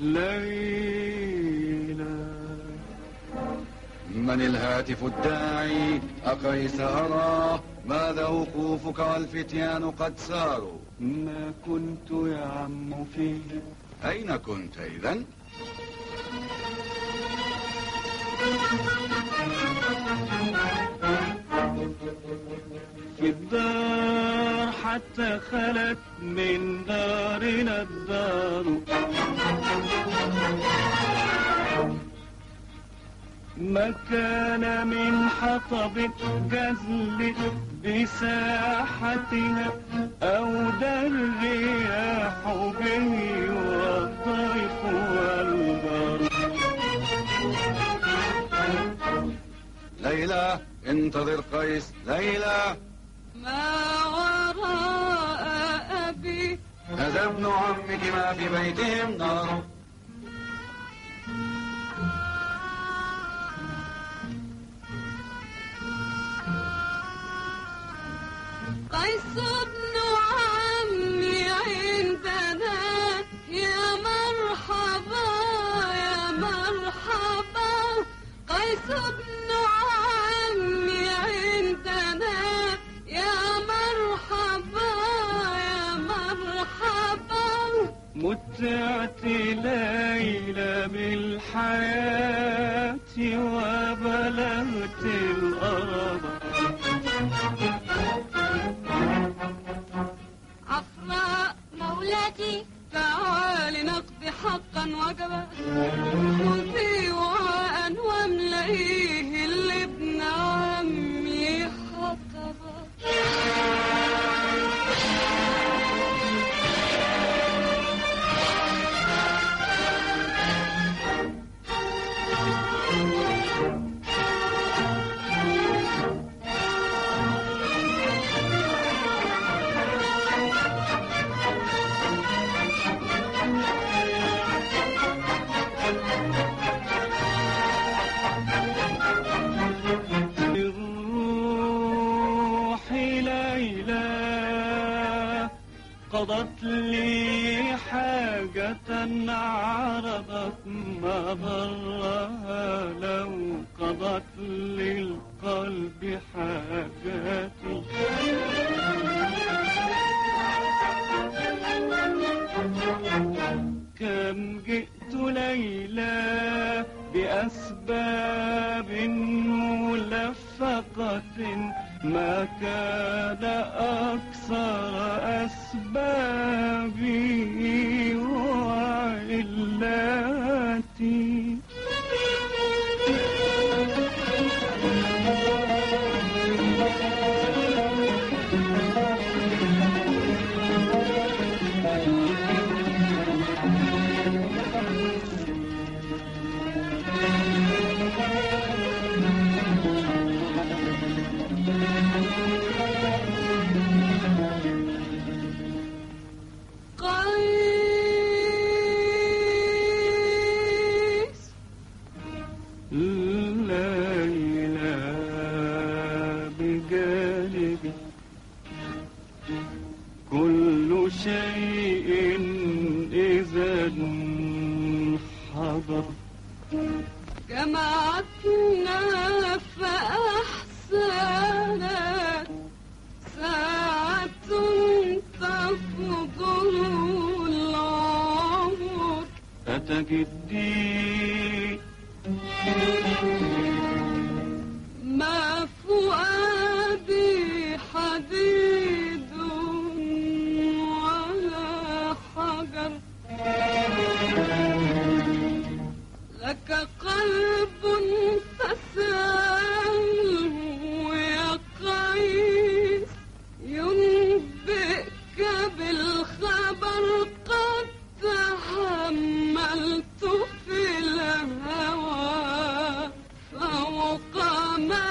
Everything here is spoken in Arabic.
ليلى. من الهاتف الداعي أقيس أراه ماذا وقوفك والفتيان قد ساروا. ما كنت يا عم فيه أين كنت إذا؟ في الدار. حتى خلت من دارنا الدار. ما كان من حطب جزل بساحتها أو الرياح به والضيف والبر. ليلى انتظر قيس ليلى. ابن عمك ما في بيتهم نار. قيس ابن عمي عندنا يا مرحبا يا مرحبا. قيس ابن متعت ليلى بالحياة وبلغت الأرض. عفراء مولاتي تعالي نقضي حقا وجبا خذي وعاء واملئيه قضت لي حاجة عرضت ما ضرها لو قضت للقلب حاجاتي كم جئت ليلى بأسباب ملفقة ما كان أكثر أسبابي وعلاتي. ليلى بجانبي. كل شيء إذا حضر. جمعتنا فأحسنت ساعة تفضل العمر أتجدي my